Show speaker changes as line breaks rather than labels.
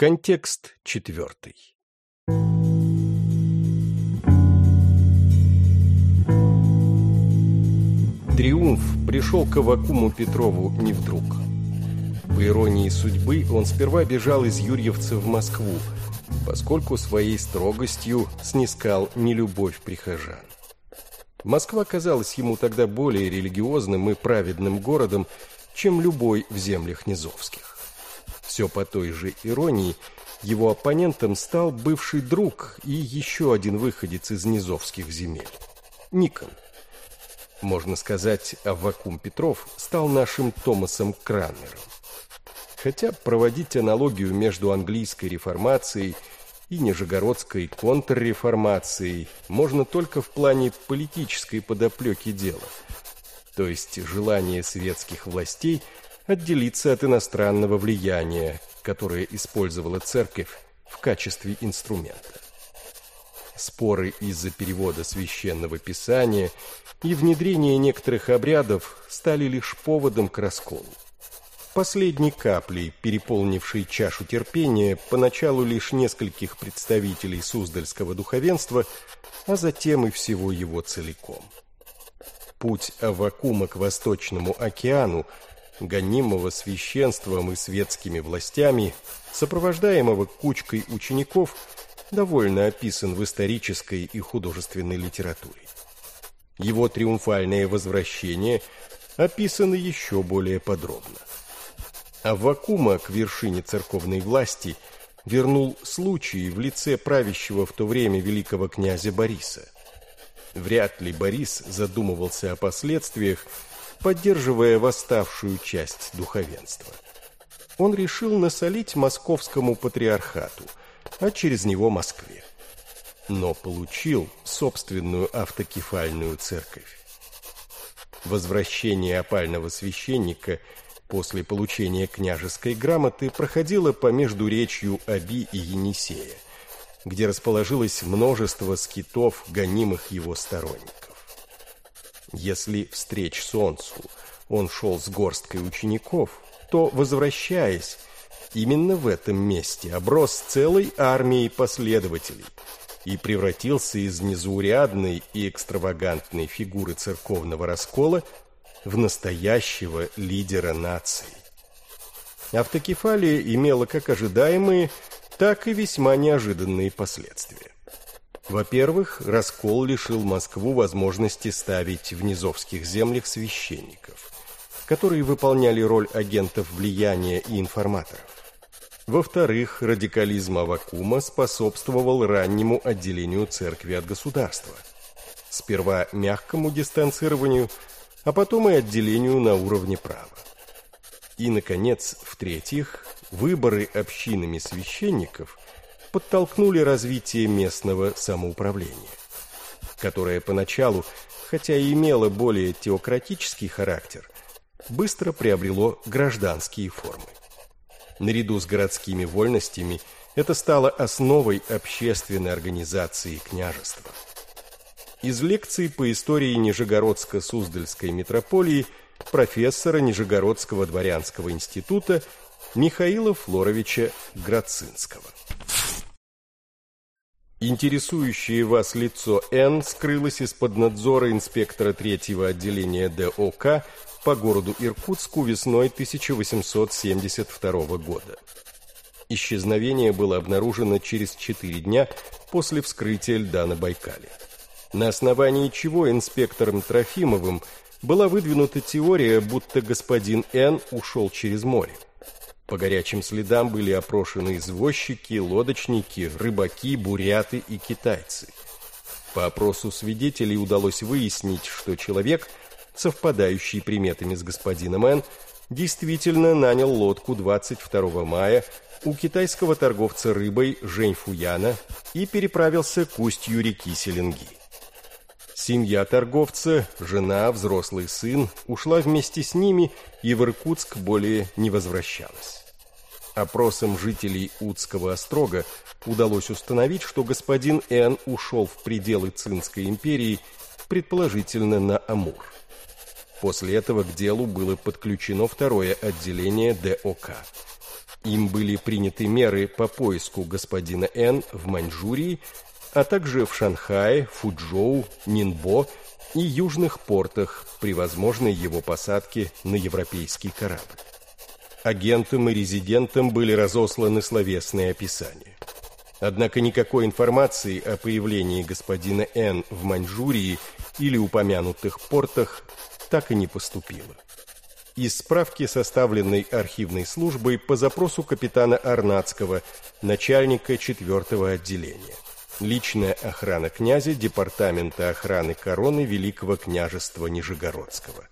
Контекст четвертый. Триумф пришел к Авакуму Петрову не вдруг. По иронии судьбы, он сперва бежал из Юрьевца в Москву, поскольку своей строгостью снискал нелюбовь прихожан. Москва казалась ему тогда более религиозным и праведным городом, чем любой в землях Низовских. Все по той же иронии, его оппонентом стал бывший друг и еще один выходец из Низовских земель – Никон – можно сказать, Аввакум Петров стал нашим Томасом Кранмером. Хотя проводить аналогию между английской реформацией и нижегородской контрреформацией можно только в плане политической подоплеки дела, то есть желание светских властей отделиться от иностранного влияния, которое использовала церковь в качестве инструмента. Споры из-за перевода священного писания и внедрение некоторых обрядов стали лишь поводом к расколу. Последней каплей, переполнившей чашу терпения, поначалу лишь нескольких представителей Суздальского духовенства, а затем и всего его целиком. Путь Авакума к Восточному океану, гонимого священством и светскими властями, сопровождаемого кучкой учеников – довольно описан в исторической и художественной литературе. Его триумфальное возвращение описано еще более подробно. А вакуума к вершине церковной власти вернул случай в лице правящего в то время великого князя Бориса. Вряд ли Борис задумывался о последствиях, поддерживая восставшую часть духовенства. Он решил насолить московскому патриархату – а через него Москве. Но получил собственную автокефальную церковь. Возвращение опального священника после получения княжеской грамоты проходило по междуречью Аби и Енисея, где расположилось множество скитов, гонимых его сторонников. Если встреч солнцу он шел с горсткой учеников, то, возвращаясь, именно в этом месте оброс целой армией последователей и превратился из незаурядной и экстравагантной фигуры церковного раскола в настоящего лидера нации. Автокефалия имела как ожидаемые, так и весьма неожиданные последствия. Во-первых, раскол лишил Москву возможности ставить в низовских землях священников, которые выполняли роль агентов влияния и информаторов. Во-вторых, радикализм Авакума способствовал раннему отделению церкви от государства. Сперва мягкому дистанцированию, а потом и отделению на уровне права. И, наконец, в-третьих, выборы общинами священников подтолкнули развитие местного самоуправления, которое поначалу, хотя и имело более теократический характер, быстро приобрело гражданские формы. Наряду с городскими вольностями это стало основой общественной организации княжества. Из лекций по истории Нижегородско-Суздальской митрополии профессора Нижегородского дворянского института Михаила Флоровича Грацинского. Интересующее вас лицо Н скрылось из-под надзора инспектора третьего отделения ДОК по городу Иркутску весной 1872 года. Исчезновение было обнаружено через четыре дня после вскрытия льда на Байкале. На основании чего инспектором Трофимовым была выдвинута теория, будто господин Н. ушел через море. По горячим следам были опрошены извозчики, лодочники, рыбаки, буряты и китайцы. По опросу свидетелей удалось выяснить, что человек – совпадающий приметами с господином Н, действительно нанял лодку 22 мая у китайского торговца рыбой Жень Фуяна и переправился к устью реки Селенги. Семья торговца, жена, взрослый сын ушла вместе с ними и в Иркутск более не возвращалась. Опросом жителей Удского острога удалось установить, что господин Н ушел в пределы Цинской империи, предположительно на Амур. После этого к делу было подключено второе отделение ДОК. Им были приняты меры по поиску господина Н в Маньчжурии, а также в Шанхае, Фуджоу, Нинбо и южных портах при возможной его посадке на европейский корабль. Агентам и резидентам были разосланы словесные описания. Однако никакой информации о появлении господина Н в Маньчжурии или упомянутых портах так и не поступило. Из справки, составленной архивной службой по запросу капитана Арнацкого, начальника 4 отделения. Личная охрана князя Департамента охраны короны Великого княжества Нижегородского.